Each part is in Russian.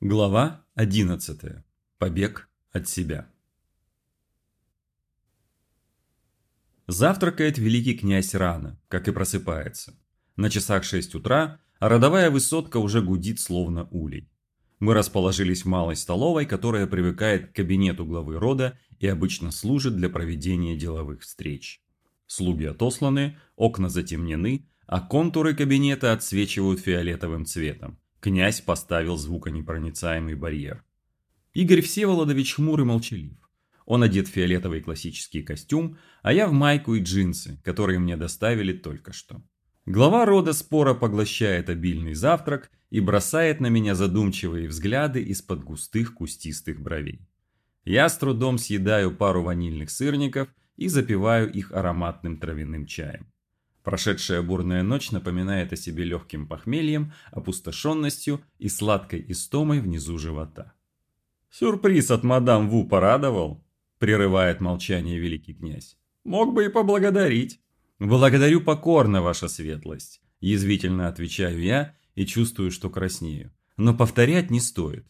Глава 11. Побег от себя. Завтракает великий князь рано, как и просыпается. На часах 6 утра, а родовая высотка уже гудит словно улей. Мы расположились в малой столовой, которая привыкает к кабинету главы рода и обычно служит для проведения деловых встреч. Слуги отосланы, окна затемнены, а контуры кабинета отсвечивают фиолетовым цветом Князь поставил звуконепроницаемый барьер. Игорь Всеволодович хмур и молчалив. Он одет в фиолетовый классический костюм, а я в майку и джинсы, которые мне доставили только что. Глава рода спора поглощает обильный завтрак и бросает на меня задумчивые взгляды из-под густых кустистых бровей. Я с трудом съедаю пару ванильных сырников и запиваю их ароматным травяным чаем. Прошедшая бурная ночь напоминает о себе легким похмельем, опустошенностью и сладкой истомой внизу живота. «Сюрприз от мадам Ву порадовал?» – прерывает молчание великий князь. «Мог бы и поблагодарить». «Благодарю покорно, ваша светлость», – язвительно отвечаю я и чувствую, что краснею. «Но повторять не стоит».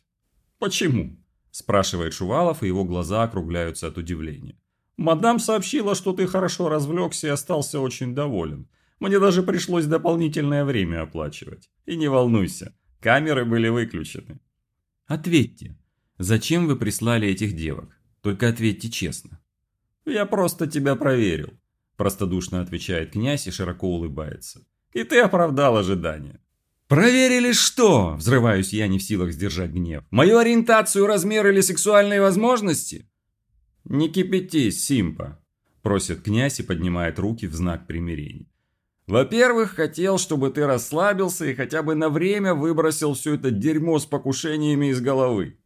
«Почему?» – спрашивает Шувалов, и его глаза округляются от удивления. Мадам сообщила, что ты хорошо развлекся и остался очень доволен. Мне даже пришлось дополнительное время оплачивать. И не волнуйся, камеры были выключены. Ответьте, зачем вы прислали этих девок? Только ответьте честно. Я просто тебя проверил, простодушно отвечает князь и широко улыбается. И ты оправдал ожидания. «Проверили что?» – взрываюсь я не в силах сдержать гнев. «Мою ориентацию, размер или сексуальные возможности?» «Не кипятись, Симпа», – просит князь и поднимает руки в знак примирения. «Во-первых, хотел, чтобы ты расслабился и хотя бы на время выбросил все это дерьмо с покушениями из головы.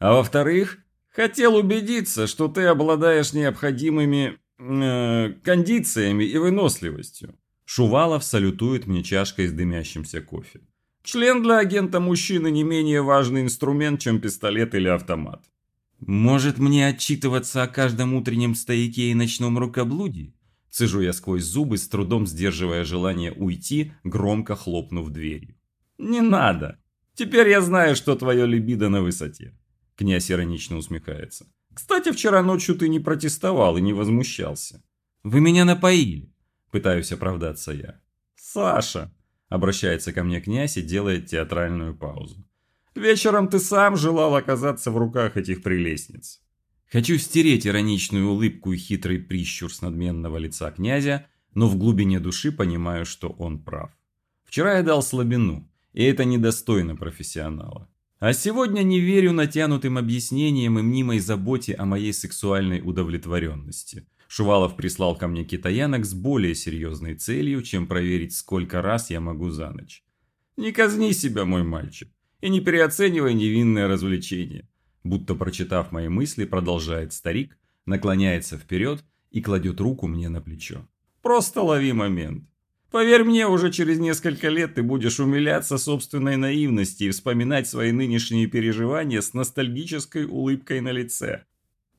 А во-вторых, хотел убедиться, что ты обладаешь необходимыми э, кондициями и выносливостью». Шувалов салютует мне чашкой с дымящимся кофе. Член для агента мужчины не менее важный инструмент, чем пистолет или автомат. «Может мне отчитываться о каждом утреннем стояке и ночном рукоблудии?» Цежу я сквозь зубы, с трудом сдерживая желание уйти, громко хлопнув дверью. «Не надо! Теперь я знаю, что твое либидо на высоте!» Князь иронично усмехается. «Кстати, вчера ночью ты не протестовал и не возмущался». «Вы меня напоили!» Пытаюсь оправдаться я. «Саша!» Обращается ко мне князь и делает театральную паузу. Вечером ты сам желал оказаться в руках этих прелестниц. Хочу стереть ироничную улыбку и хитрый прищур с надменного лица князя, но в глубине души понимаю, что он прав. Вчера я дал слабину, и это недостойно профессионала. А сегодня не верю натянутым объяснениям и мнимой заботе о моей сексуальной удовлетворенности. Шувалов прислал ко мне китаянок с более серьезной целью, чем проверить, сколько раз я могу за ночь. Не казни себя, мой мальчик и не переоценивай невинное развлечение. Будто прочитав мои мысли, продолжает старик, наклоняется вперед и кладет руку мне на плечо. Просто лови момент. Поверь мне, уже через несколько лет ты будешь умиляться собственной наивности и вспоминать свои нынешние переживания с ностальгической улыбкой на лице.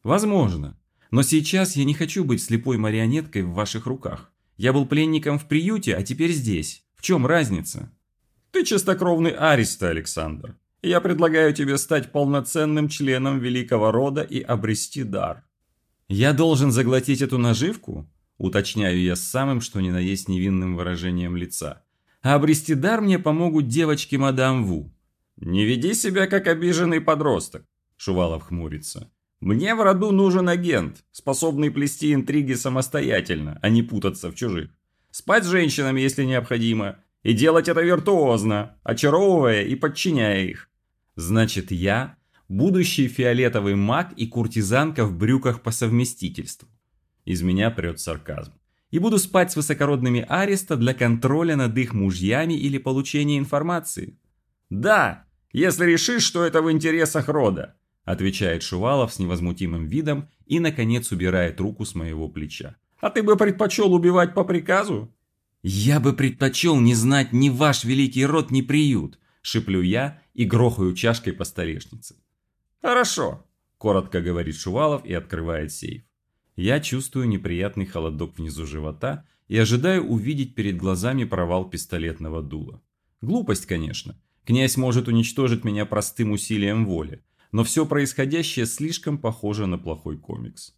Возможно. Но сейчас я не хочу быть слепой марионеткой в ваших руках. Я был пленником в приюте, а теперь здесь. В чем разница? Ты чистокровный Ариста, Александр. Я предлагаю тебе стать полноценным членом великого рода и обрести дар. Я должен заглотить эту наживку? Уточняю я с самым что ни на есть невинным выражением лица. А обрести дар мне помогут девочки мадам Ву. Не веди себя как обиженный подросток, Шувалов хмурится. Мне в роду нужен агент, способный плести интриги самостоятельно, а не путаться в чужих. Спать с женщинами, если необходимо, и делать это виртуозно, очаровывая и подчиняя их. Значит, я будущий фиолетовый маг и куртизанка в брюках по совместительству. Из меня прет сарказм. И буду спать с высокородными ареста для контроля над их мужьями или получения информации. Да, если решишь, что это в интересах рода, отвечает Шувалов с невозмутимым видом и, наконец, убирает руку с моего плеча. А ты бы предпочел убивать по приказу? «Я бы предпочел не знать ни ваш великий род, ни приют», – шиплю я и грохаю чашкой по столешнице. «Хорошо», – коротко говорит Шувалов и открывает сейф. Я чувствую неприятный холодок внизу живота и ожидаю увидеть перед глазами провал пистолетного дула. Глупость, конечно. Князь может уничтожить меня простым усилием воли, но все происходящее слишком похоже на плохой комикс.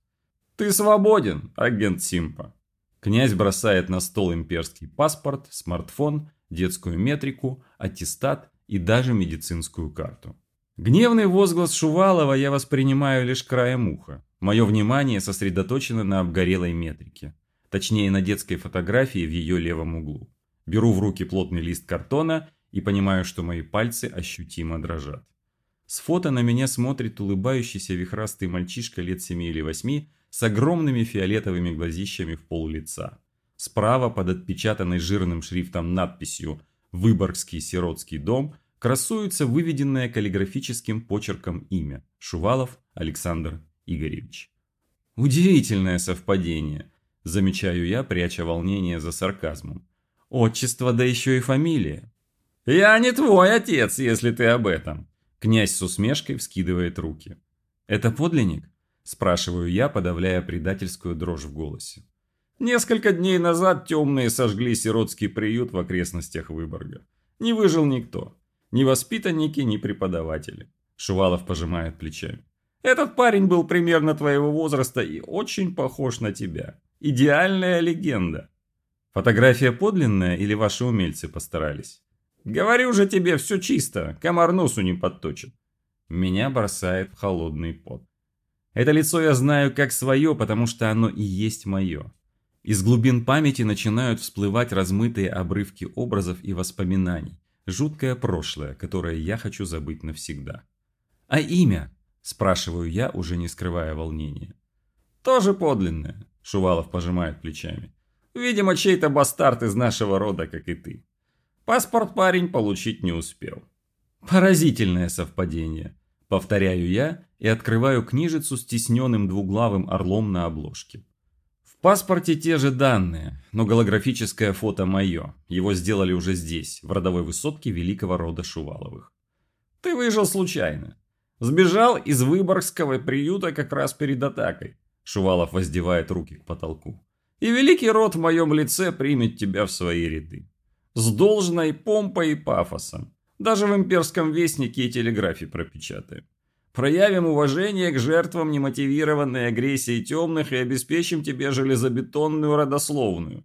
«Ты свободен, агент Симпа!» Князь бросает на стол имперский паспорт, смартфон, детскую метрику, аттестат и даже медицинскую карту. Гневный возглас Шувалова я воспринимаю лишь краем уха. Мое внимание сосредоточено на обгорелой метрике. Точнее, на детской фотографии в ее левом углу. Беру в руки плотный лист картона и понимаю, что мои пальцы ощутимо дрожат. С фото на меня смотрит улыбающийся вихрастый мальчишка лет 7 или 8 с огромными фиолетовыми глазищами в пол лица. Справа под отпечатанной жирным шрифтом надписью «Выборгский сиротский дом» красуется выведенное каллиграфическим почерком имя Шувалов Александр Игоревич. Удивительное совпадение, замечаю я, пряча волнение за сарказмом. Отчество, да еще и фамилия. «Я не твой отец, если ты об этом!» Князь с усмешкой вскидывает руки. «Это подлинник?» Спрашиваю я, подавляя предательскую дрожь в голосе. Несколько дней назад темные сожгли сиротский приют в окрестностях Выборга. Не выжил никто. Ни воспитанники, ни преподаватели. Шувалов пожимает плечами. Этот парень был примерно твоего возраста и очень похож на тебя. Идеальная легенда. Фотография подлинная или ваши умельцы постарались? Говорю же тебе, все чисто, комар носу не подточит. Меня бросает в холодный пот. Это лицо я знаю как свое, потому что оно и есть мое. Из глубин памяти начинают всплывать размытые обрывки образов и воспоминаний. Жуткое прошлое, которое я хочу забыть навсегда. «А имя?» – спрашиваю я, уже не скрывая волнения. «Тоже подлинное», – Шувалов пожимает плечами. «Видимо, чей-то бастард из нашего рода, как и ты. Паспорт парень получить не успел». Поразительное совпадение. Повторяю я и открываю книжицу с тисненным двуглавым орлом на обложке. В паспорте те же данные, но голографическое фото мое. Его сделали уже здесь, в родовой высотке великого рода Шуваловых. Ты выжил случайно. Сбежал из Выборгского приюта как раз перед атакой. Шувалов воздевает руки к потолку. И великий род в моем лице примет тебя в свои ряды. С должной помпой и пафосом. Даже в имперском вестнике и телеграфе пропечатаем. Проявим уважение к жертвам немотивированной агрессии темных и обеспечим тебе железобетонную родословную.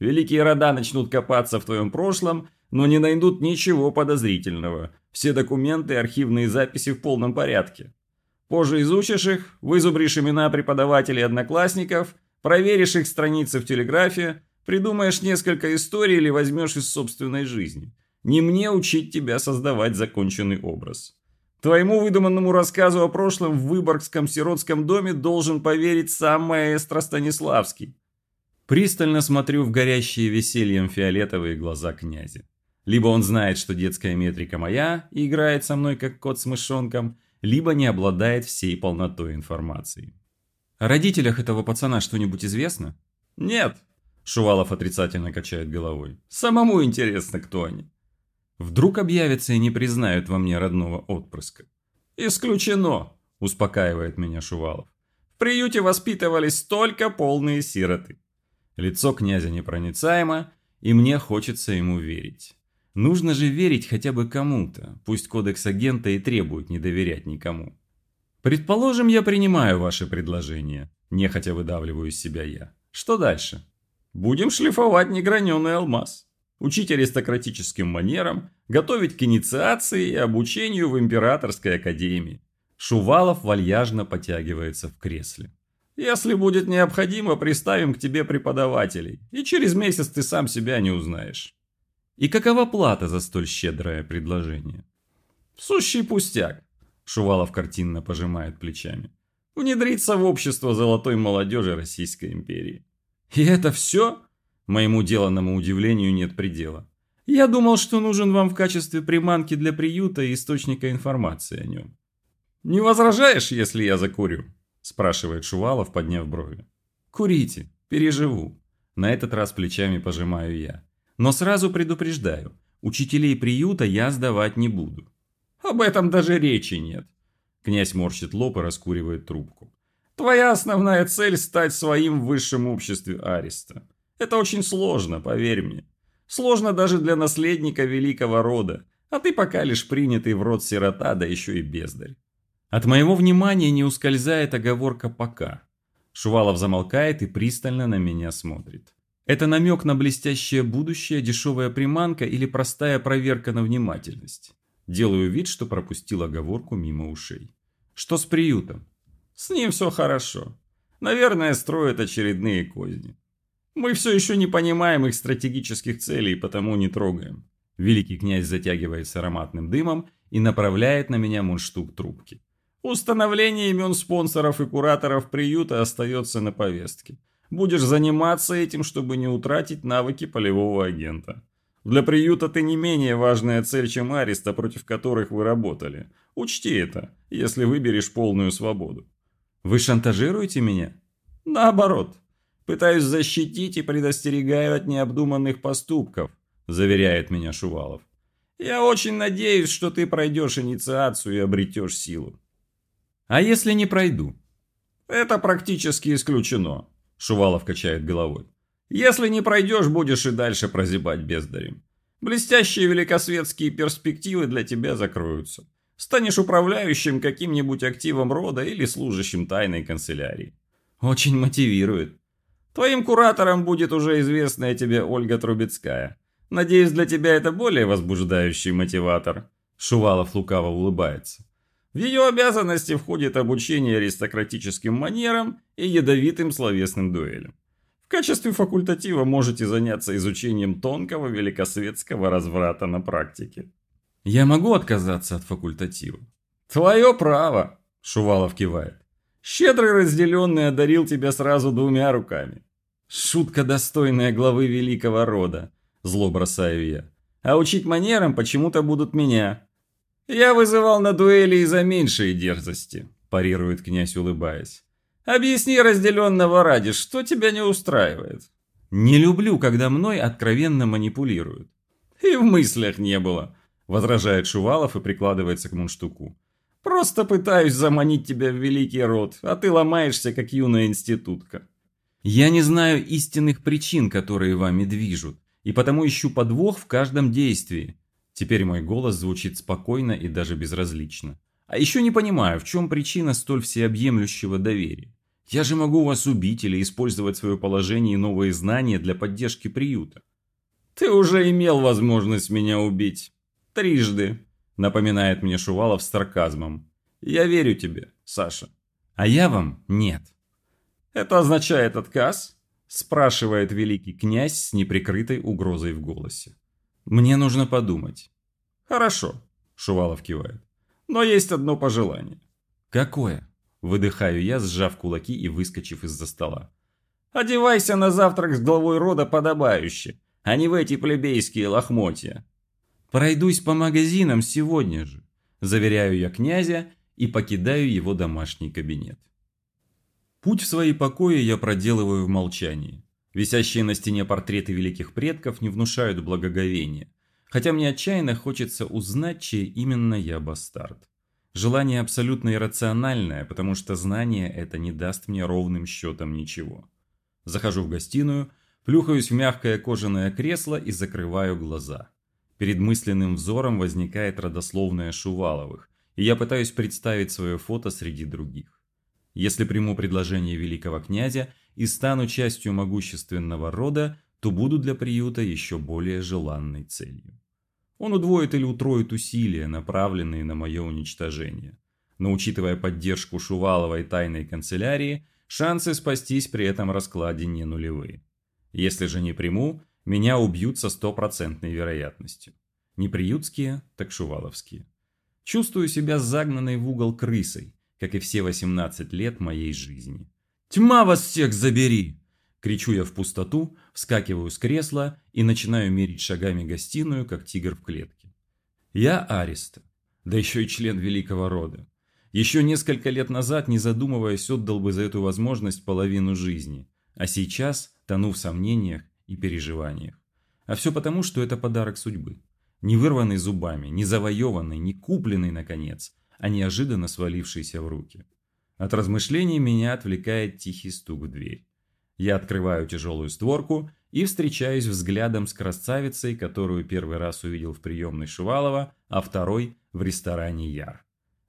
Великие рода начнут копаться в твоем прошлом, но не найдут ничего подозрительного. Все документы и архивные записи в полном порядке. Позже изучишь их, вызубришь имена преподавателей и одноклассников, проверишь их страницы в телеграфе, придумаешь несколько историй или возьмешь из собственной жизни – не мне учить тебя создавать законченный образ. Твоему выдуманному рассказу о прошлом в Выборгском сиротском доме должен поверить сам маэстро Станиславский. Пристально смотрю в горящие весельем фиолетовые глаза князя. Либо он знает, что детская метрика моя и играет со мной как кот с мышонком, либо не обладает всей полнотой информации. О родителях этого пацана что-нибудь известно? Нет. Шувалов отрицательно качает головой. Самому интересно, кто они. Вдруг объявятся и не признают во мне родного отпрыска. «Исключено», – успокаивает меня Шувалов. «В приюте воспитывались только полные сироты». Лицо князя непроницаемо, и мне хочется ему верить. Нужно же верить хотя бы кому-то, пусть кодекс агента и требует не доверять никому. Предположим, я принимаю ваше предложение, нехотя выдавливаю из себя я. Что дальше? Будем шлифовать неграненый алмаз учить аристократическим манерам, готовить к инициации и обучению в императорской академии. Шувалов вальяжно потягивается в кресле. Если будет необходимо, приставим к тебе преподавателей, и через месяц ты сам себя не узнаешь. И какова плата за столь щедрое предложение? Сущий пустяк, Шувалов картинно пожимает плечами. Внедриться в общество золотой молодежи Российской империи. И это все? Моему деланному удивлению нет предела. Я думал, что нужен вам в качестве приманки для приюта и источника информации о нем. «Не возражаешь, если я закурю?» – спрашивает Шувалов, подняв брови. «Курите, переживу». На этот раз плечами пожимаю я. Но сразу предупреждаю, учителей приюта я сдавать не буду. Об этом даже речи нет. Князь морщит лоб и раскуривает трубку. Твоя основная цель – стать своим в высшем обществе Ариста. Это очень сложно, поверь мне. Сложно даже для наследника великого рода. А ты пока лишь принятый в рот сирота, да еще и бездарь. От моего внимания не ускользает оговорка «пока». Шувалов замолкает и пристально на меня смотрит. Это намек на блестящее будущее, дешевая приманка или простая проверка на внимательность. Делаю вид, что пропустил оговорку мимо ушей. Что с приютом? С ним все хорошо. Наверное, строят очередные козни. Мы все еще не понимаем их стратегических целей, потому не трогаем. Великий князь затягивается ароматным дымом и направляет на меня мундштук трубки. Установление имен спонсоров и кураторов приюта остается на повестке. Будешь заниматься этим, чтобы не утратить навыки полевого агента. Для приюта ты не менее важная цель, чем ареста, против которых вы работали. Учти это, если выберешь полную свободу. Вы шантажируете меня? Наоборот. Пытаюсь защитить и предостерегаю от необдуманных поступков, заверяет меня Шувалов. Я очень надеюсь, что ты пройдешь инициацию и обретешь силу. А если не пройду? Это практически исключено. Шувалов качает головой. Если не пройдешь, будешь и дальше прозябать бездарем. Блестящие великосветские перспективы для тебя закроются. Станешь управляющим каким-нибудь активом рода или служащим тайной канцелярии. Очень мотивирует. Твоим куратором будет уже известная тебе Ольга Трубецкая. Надеюсь, для тебя это более возбуждающий мотиватор. Шувалов лукаво улыбается. В ее обязанности входит обучение аристократическим манерам и ядовитым словесным дуэлям. В качестве факультатива можете заняться изучением тонкого великосветского разврата на практике. Я могу отказаться от факультатива? Твое право, Шувалов кивает. Щедрый разделенный одарил тебя сразу двумя руками. Шутка достойная главы великого рода, зло бросаю я. А учить манерам почему-то будут меня. «Я вызывал на дуэли из-за меньшей дерзости», – парирует князь, улыбаясь. «Объясни разделенного ради, что тебя не устраивает?» «Не люблю, когда мной откровенно манипулируют». «И в мыслях не было», – возражает Шувалов и прикладывается к мундштуку. «Просто пытаюсь заманить тебя в великий род, а ты ломаешься, как юная институтка». «Я не знаю истинных причин, которые вами движут, и потому ищу подвох в каждом действии», Теперь мой голос звучит спокойно и даже безразлично. А еще не понимаю, в чем причина столь всеобъемлющего доверия. Я же могу вас убить или использовать свое положение и новые знания для поддержки приюта. Ты уже имел возможность меня убить. Трижды, напоминает мне Шувалов с сарказмом. Я верю тебе, Саша. А я вам нет. Это означает отказ? Спрашивает великий князь с неприкрытой угрозой в голосе. Мне нужно подумать. Хорошо, Шувалов кивает. Но есть одно пожелание. Какое? Выдыхаю я, сжав кулаки и выскочив из-за стола. Одевайся на завтрак с главой рода подобающе, а не в эти плебейские лохмотья. Пройдусь по магазинам сегодня же, заверяю я князя и покидаю его домашний кабинет. Путь в свои покои я проделываю в молчании. Висящие на стене портреты великих предков не внушают благоговения. Хотя мне отчаянно хочется узнать, чей именно я бастард. Желание абсолютно иррациональное, потому что знание это не даст мне ровным счетом ничего. Захожу в гостиную, плюхаюсь в мягкое кожаное кресло и закрываю глаза. Перед мысленным взором возникает родословная Шуваловых, и я пытаюсь представить свое фото среди других. Если приму предложение великого князя и стану частью могущественного рода, то буду для приюта еще более желанной целью. Он удвоит или утроит усилия, направленные на мое уничтожение. Но учитывая поддержку Шувалова и тайной канцелярии, шансы спастись при этом раскладе не нулевые. Если же не приму, меня убьют со стопроцентной вероятностью. Не приютские, так шуваловские. Чувствую себя загнанной в угол крысой, как и все 18 лет моей жизни. «Тьма вас всех забери!» Кричу я в пустоту, вскакиваю с кресла и начинаю мерить шагами гостиную, как тигр в клетке. Я Ариста, да еще и член великого рода. Еще несколько лет назад, не задумываясь, отдал бы за эту возможность половину жизни, а сейчас тону в сомнениях и переживаниях. А все потому, что это подарок судьбы. Не вырванный зубами, не завоеванный, не купленный, наконец, а неожиданно свалившийся в руки. От размышлений меня отвлекает тихий стук в дверь. Я открываю тяжелую створку и встречаюсь взглядом с красавицей, которую первый раз увидел в приемной Шувалова, а второй – в ресторане Яр.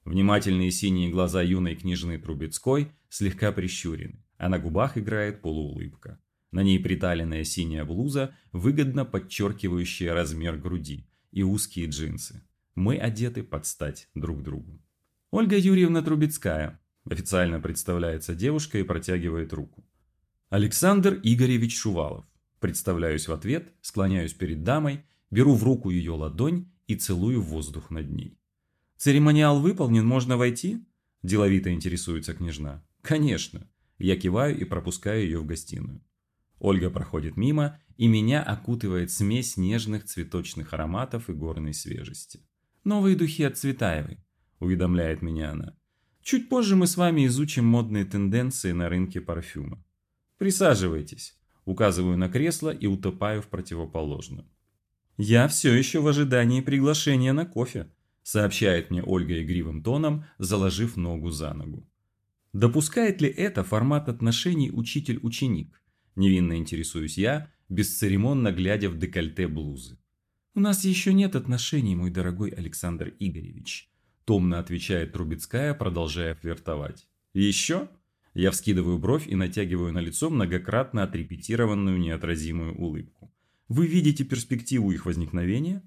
Внимательные синие глаза юной княжны Трубецкой слегка прищурены, а на губах играет полуулыбка. На ней приталенная синяя блуза, выгодно подчеркивающая размер груди, и узкие джинсы. Мы одеты под стать друг другу. Ольга Юрьевна Трубецкая. Официально представляется девушка и протягивает руку. Александр Игоревич Шувалов. Представляюсь в ответ, склоняюсь перед дамой, беру в руку ее ладонь и целую воздух над ней. «Церемониал выполнен, можно войти?» – деловито интересуется княжна. «Конечно». Я киваю и пропускаю ее в гостиную. Ольга проходит мимо, и меня окутывает смесь нежных цветочных ароматов и горной свежести. «Новые духи от Цветаевой», – уведомляет меня она. «Чуть позже мы с вами изучим модные тенденции на рынке парфюма. Присаживайтесь». Указываю на кресло и утопаю в противоположном. «Я все еще в ожидании приглашения на кофе», сообщает мне Ольга игривым тоном, заложив ногу за ногу. Допускает ли это формат отношений учитель-ученик? Невинно интересуюсь я, бесцеремонно глядя в декольте блузы. «У нас еще нет отношений, мой дорогой Александр Игоревич», томно отвечает Трубецкая, продолжая флиртовать. «Еще?» Я вскидываю бровь и натягиваю на лицо многократно отрепетированную неотразимую улыбку. Вы видите перспективу их возникновения?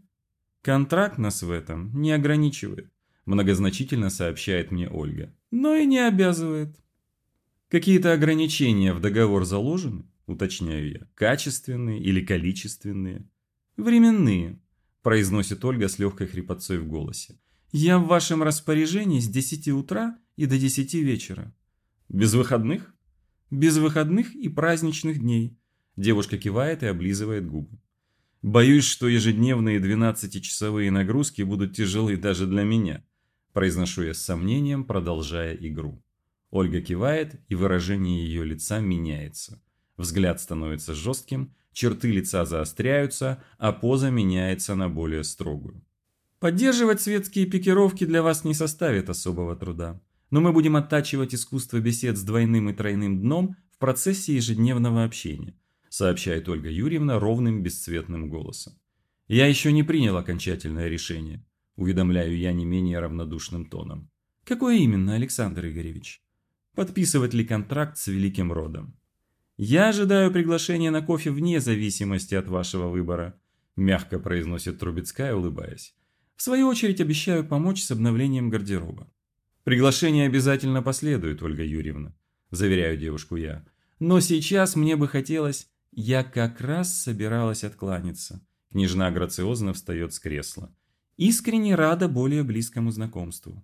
Контракт нас в этом не ограничивает, многозначительно сообщает мне Ольга, но и не обязывает. Какие-то ограничения в договор заложены, уточняю я, качественные или количественные? Временные, произносит Ольга с легкой хрипотцой в голосе. Я в вашем распоряжении с 10 утра и до 10 вечера. Без выходных? Без выходных и праздничных дней. Девушка кивает и облизывает губы. Боюсь, что ежедневные 12-часовые нагрузки будут тяжелы даже для меня. Произношу я с сомнением, продолжая игру. Ольга кивает, и выражение ее лица меняется. Взгляд становится жестким, черты лица заостряются, а поза меняется на более строгую. Поддерживать светские пикировки для вас не составит особого труда но мы будем оттачивать искусство бесед с двойным и тройным дном в процессе ежедневного общения, сообщает Ольга Юрьевна ровным бесцветным голосом. Я еще не принял окончательное решение, уведомляю я не менее равнодушным тоном. Какое именно, Александр Игоревич? Подписывать ли контракт с великим родом? Я ожидаю приглашения на кофе вне зависимости от вашего выбора, мягко произносит Трубецкая, улыбаясь. В свою очередь обещаю помочь с обновлением гардероба. Приглашение обязательно последует, Ольга Юрьевна, заверяю девушку я. Но сейчас мне бы хотелось... Я как раз собиралась откланяться. Княжна грациозно встает с кресла. Искренне рада более близкому знакомству.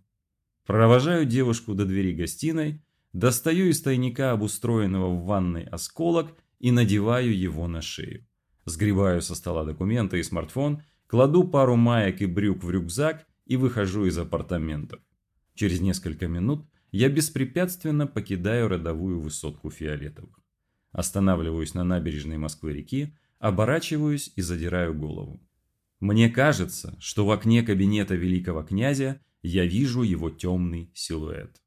Провожаю девушку до двери гостиной, достаю из тайника обустроенного в ванной осколок и надеваю его на шею. Сгребаю со стола документы и смартфон, кладу пару маек и брюк в рюкзак и выхожу из апартаментов. Через несколько минут я беспрепятственно покидаю родовую высотку фиолетовых. Останавливаюсь на набережной Москвы-реки, оборачиваюсь и задираю голову. Мне кажется, что в окне кабинета великого князя я вижу его темный силуэт.